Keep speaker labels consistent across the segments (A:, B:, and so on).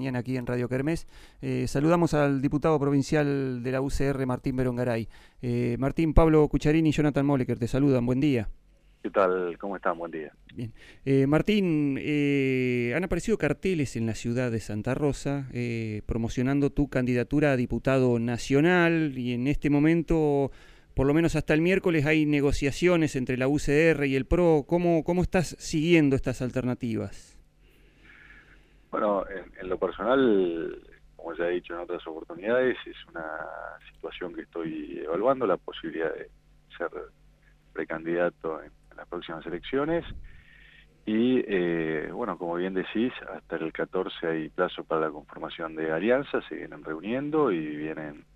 A: mañana aquí en Radio Kermés. Eh, saludamos al diputado provincial de la UCR, Martín Berongaray. Eh, Martín, Pablo Cucharini y Jonathan Moleker, te saludan. Buen día.
B: ¿Qué tal? ¿Cómo están? Buen día.
A: Bien. Eh, Martín, han aparecido carteles en la ciudad de Santa Rosa promocionando tu candidatura a diputado nacional y en este momento por lo menos hasta el miércoles hay negociaciones entre la UCR y el PRO. ¿Cómo, cómo estás siguiendo estas alternativas?
B: Bueno, en, lo personal, como ya he dicho en otras oportunidades, es una situación que estoy evaluando, la posibilidad de ser precandidato en, las próximas elecciones. Y eh, bueno, como bien decís, hasta el 14 hay plazo para la conformación de alianzas, se vienen reuniendo y vienen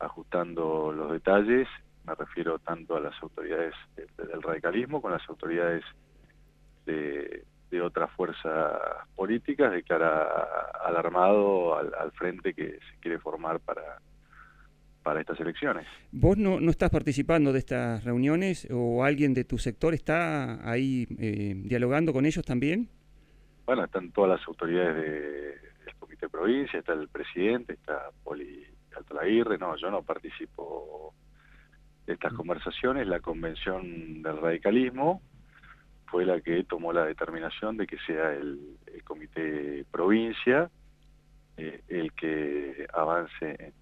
B: ajustando los detalles, me refiero tanto a las autoridades del radicalismo con las autoridades de, otras fuerzas políticas de cara al armado, al, frente que se quiere formar para, para estas elecciones.
A: ¿Vos no, no estás participando de estas reuniones o alguien de tu sector está ahí eh, dialogando con ellos también?
B: Bueno, están todas las autoridades del Comité de Provincia, está el presidente, está Poli Alto Aguirre, no, yo no participo de estas mm. conversaciones, la convención del radicalismo fue la que tomó la determinación de que sea el, comité provincia eh, el que avance en,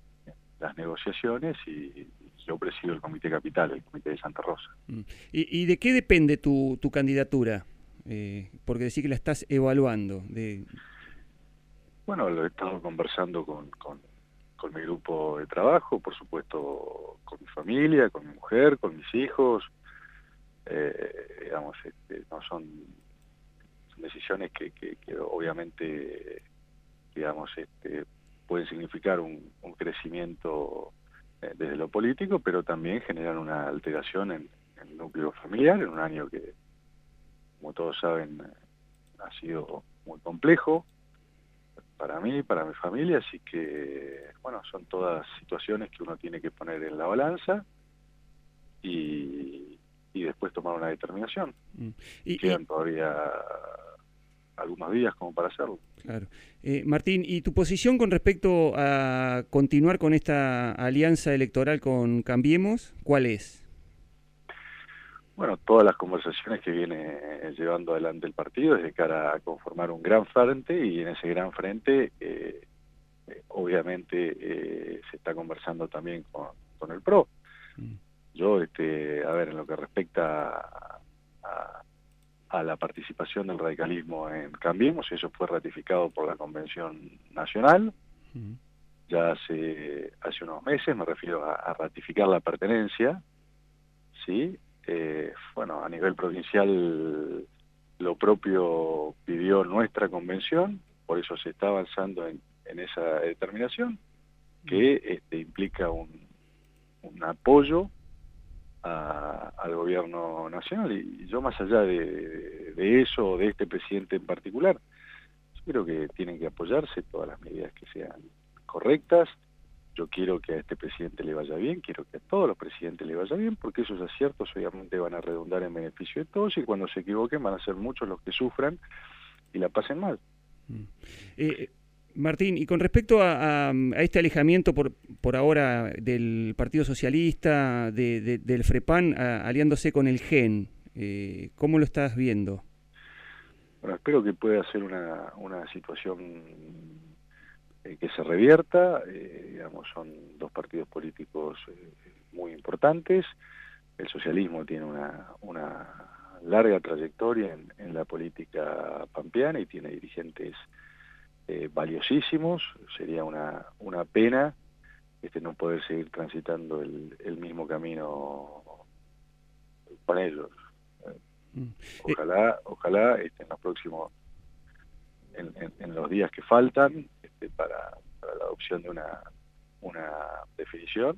B: las negociaciones y yo presido el comité capital, el comité de Santa Rosa. Mm.
A: ¿Y, de qué depende tu, candidatura? Eh, porque decís que la estás evaluando. De...
B: Bueno, lo he estado conversando con, con mi grupo de trabajo, por supuesto con mi familia, con mi mujer, con mis hijos. Eh, digamos, este, no son, decisiones que, obviamente, digamos, este, pueden significar un, crecimiento eh, desde lo político, pero también generan una alteración en, en, el núcleo familiar, en un año que, como todos saben, ha sido muy complejo para mí, para mi familia, así que, bueno, son todas situaciones que uno tiene que poner en la balanza y, y después tomar una determinación. Mm. Y, Quedan todavía algunos días como para hacerlo.
A: Claro. Eh, Martín, ¿y tu posición con respecto a continuar con esta alianza electoral con Cambiemos, cuál es?
B: bueno, todas las conversaciones que viene llevando adelante el partido es de cara a conformar un gran frente y en ese gran frente eh, eh, obviamente eh, se está conversando también con, el PRO. Mm. Yo, este, a ver, en lo que respecta a, la participación del radicalismo en Cambiemos, eso fue ratificado por la Convención Nacional, ya hace, hace unos meses, me refiero a, a ratificar la pertenencia, ¿sí? Eh, bueno, a nivel provincial lo propio pidió nuestra convención, por eso se está avanzando en, esa determinación, que este, implica un, apoyo al gobierno nacional. Y, yo más allá de, de, eso, de este presidente en particular, yo creo que tienen que apoyarse todas las medidas que sean correctas, yo quiero que a este presidente le vaya bien, quiero que a todos los presidentes le vaya bien, porque esos aciertos obviamente van a redundar en beneficio de todos y cuando se equivoquen van a ser muchos los que sufran y la pasen mal.
A: Mm. Eh, Martín, y con respecto a, este alejamiento por, por ahora del Partido Socialista, del FREPAN, aliándose con el GEN, eh, ¿cómo lo estás viendo?
B: Bueno, espero que pueda ser una, una situación eh, que se revierta, eh, digamos, son dos partidos políticos eh, muy importantes, el socialismo tiene una, una larga trayectoria en, la política pampeana y tiene dirigentes valiosísimos, sería una, una pena este no poder seguir transitando el, el mismo camino con ellos. Mm. Ojalá, ojalá este, en los próximos, en los días que faltan, este, para, la adopción de una, una definición,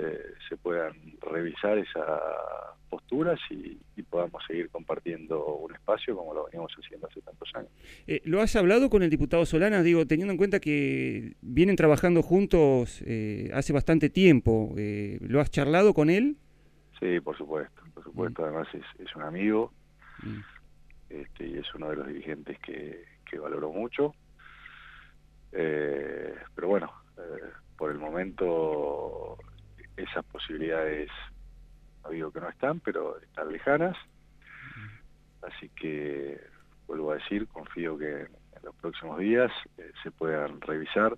B: eh, se puedan revisar esas posturas y, podamos seguir compartiendo un espacio como lo veníamos haciendo hace tantos años.
A: Eh, ¿Lo has hablado con el diputado Solana? Digo, teniendo en cuenta que vienen trabajando juntos eh, hace bastante tiempo, ¿lo has charlado con él?
B: Sí, por supuesto, por supuesto, mm. además es, un amigo mm. este, y es uno de los dirigentes que, que valoro mucho Eh, pero bueno, eh, por el momento esas posibilidades, no digo que no están, pero están lejanas. Así que, vuelvo a decir, confío que en los próximos días eh, se puedan revisar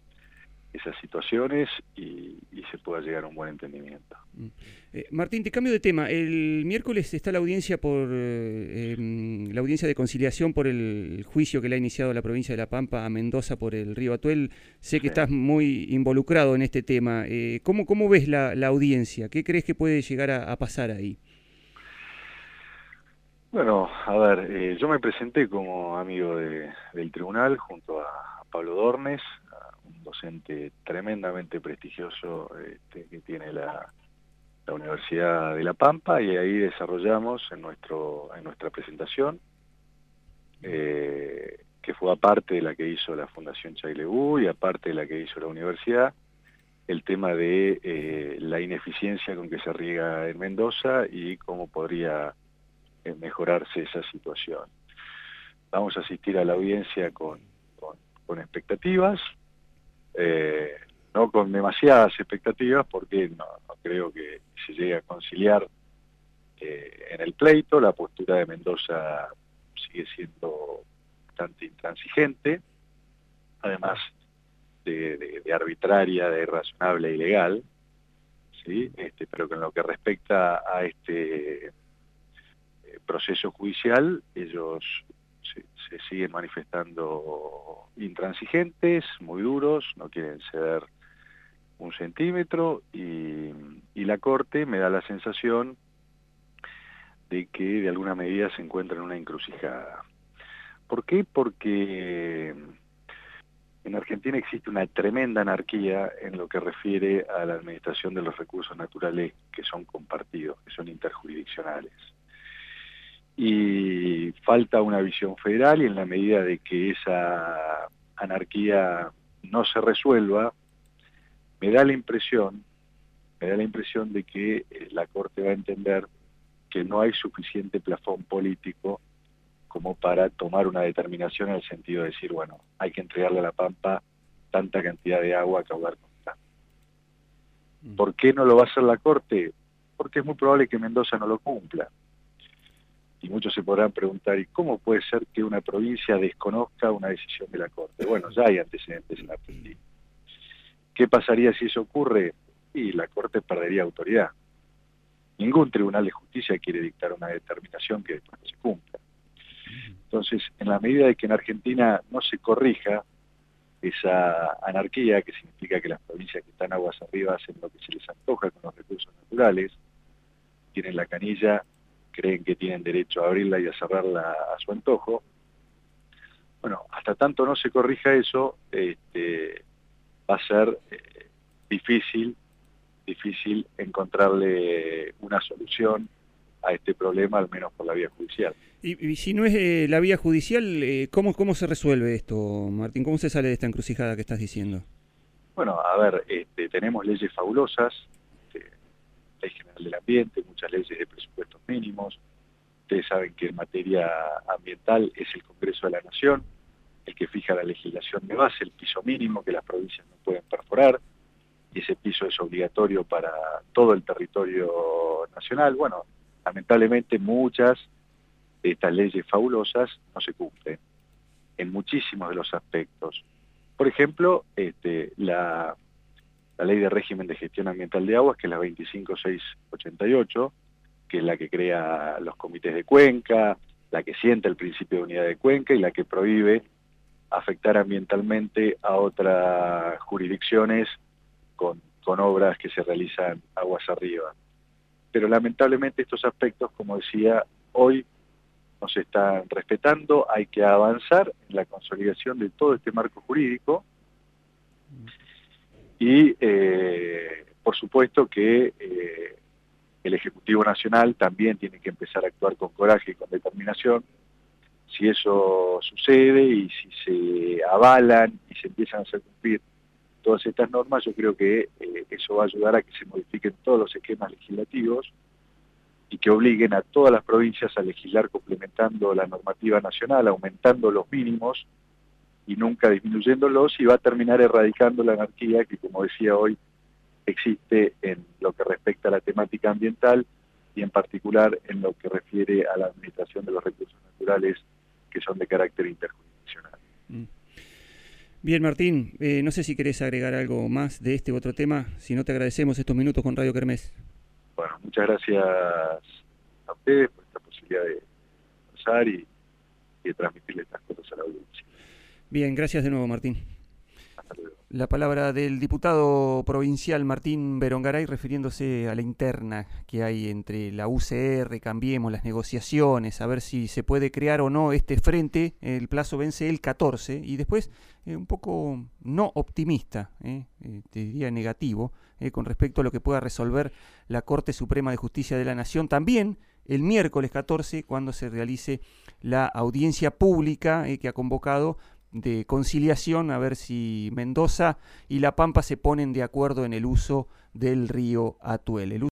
B: esas situaciones y, se pueda llegar a un buen entendimiento.
A: Mm. Eh, Martín, te cambio de tema. El miércoles está la audiencia por eh, em, la audiencia de conciliación por el juicio que le ha iniciado la provincia de La Pampa a Mendoza por el río Atuel. Sé que estás muy involucrado en este tema. Eh, ¿cómo, ¿Cómo ves la, audiencia? ¿Qué crees que puede llegar a, pasar ahí?
B: Bueno, a ver, yo me presenté como amigo del tribunal junto a Pablo Dornes, docente tremendamente prestigioso este, que tiene la, Universidad de La Pampa y ahí desarrollamos en, nuestro, en nuestra presentación, eh, que fue aparte de la que hizo la Fundación Chailebú y aparte de la que hizo la universidad, el tema de eh, la ineficiencia con que se riega en Mendoza y cómo podría eh, mejorarse esa situación. Vamos a asistir a la audiencia con, con expectativas, eh, no con demasiadas expectativas porque no, creo que se llegue a conciliar eh, en el pleito, la postura de Mendoza sigue siendo bastante intransigente, además de, arbitraria, de irrazonable e ilegal, ¿sí? este, pero con lo que respecta a este eh, proceso judicial, ellos se, siguen manifestando intransigentes, muy duros, no quieren ceder un centímetro y, la Corte me da la sensación de que de alguna medida se encuentra en una encrucijada. ¿Por qué? Porque en Argentina existe una tremenda anarquía en lo que refiere a la administración de los recursos naturales que son compartidos, que son interjurisdiccionales y falta una visión federal y en la medida de que esa anarquía no se resuelva, me da la impresión, me da la impresión de que eh, la Corte va a entender que no hay suficiente plafón político como para tomar una determinación en el sentido de decir, bueno, hay que entregarle a la Pampa tanta cantidad de agua a caudar constante. Mm. ¿Por qué no lo va a hacer la Corte? Porque es muy probable que Mendoza no lo cumpla y muchos se podrán preguntar, ¿y cómo puede ser que una provincia desconozca una decisión de la Corte? Bueno, ya hay antecedentes en Argentina. ¿Qué pasaría si eso ocurre? Y la Corte perdería autoridad. Ningún tribunal de justicia quiere dictar una determinación que después no se cumpla. Entonces, en la medida de que en Argentina no se corrija esa anarquía, que significa que las provincias que están aguas arriba hacen lo que se les antoja con los recursos naturales, tienen la canilla creen que tienen derecho a abrirla y a cerrarla a su antojo. Bueno, hasta tanto no se corrija eso, este, va a ser eh, difícil, difícil encontrarle una solución a este problema, al menos por la vía judicial.
A: Y, si no es eh, la vía judicial, eh, ¿cómo, ¿cómo se resuelve esto, Martín? ¿Cómo se sale de esta encrucijada que estás diciendo?
B: Bueno, a ver, este, tenemos leyes fabulosas, Ley General del Ambiente, muchas leyes de presupuestos mínimos. Ustedes saben que en materia ambiental es el Congreso de la Nación el que fija la legislación de base, el piso mínimo que las provincias no pueden perforar, y ese piso es obligatorio para todo el territorio nacional. Bueno, lamentablemente muchas de estas leyes fabulosas no se cumplen en muchísimos de los aspectos. Por ejemplo, este, la la ley de régimen de gestión ambiental de aguas, que es la 25688, que es la que crea los comités de cuenca, la que sienta el principio de unidad de cuenca y la que prohíbe afectar ambientalmente a otras jurisdicciones con, con obras que se realizan aguas arriba. Pero lamentablemente estos aspectos, como decía, hoy no se están respetando, hay que avanzar en la consolidación de todo este marco jurídico y eh, por supuesto que eh, el Ejecutivo Nacional también tiene que empezar a actuar con coraje y con determinación. Si eso sucede y si se avalan y se empiezan a hacer cumplir todas estas normas, yo creo que eh, eso va a ayudar a que se modifiquen todos los esquemas legislativos y que obliguen a todas las provincias a legislar complementando la normativa nacional, aumentando los mínimos y nunca disminuyéndolos y va a terminar erradicando la anarquía que, como decía hoy, existe en lo que respecta a la temática ambiental y en particular en lo que refiere a la administración de los recursos naturales que son de carácter interjurisdiccional. Mm.
A: Bien, Martín, eh, no sé si querés agregar algo más de este u otro tema, si no te agradecemos estos minutos con Radio Kermés.
B: Bueno, muchas gracias a ustedes por esta posibilidad de pasar y, y de transmitirle estas cosas a la audiencia.
A: Bien, gracias de nuevo, Martín. La palabra del diputado provincial Martín Berongaray refiriéndose a la interna que hay entre la UCR, Cambiemos, las negociaciones, a ver si se puede crear o no este frente. El plazo vence el 14 y después eh, un poco no optimista, eh, eh, te diría negativo, con respecto a lo que pueda resolver la Corte Suprema de Justicia de la Nación. También el miércoles 14, cuando se realice la audiencia pública que ha convocado de conciliación a ver si Mendoza y La Pampa se ponen de acuerdo en el uso del río Atuel.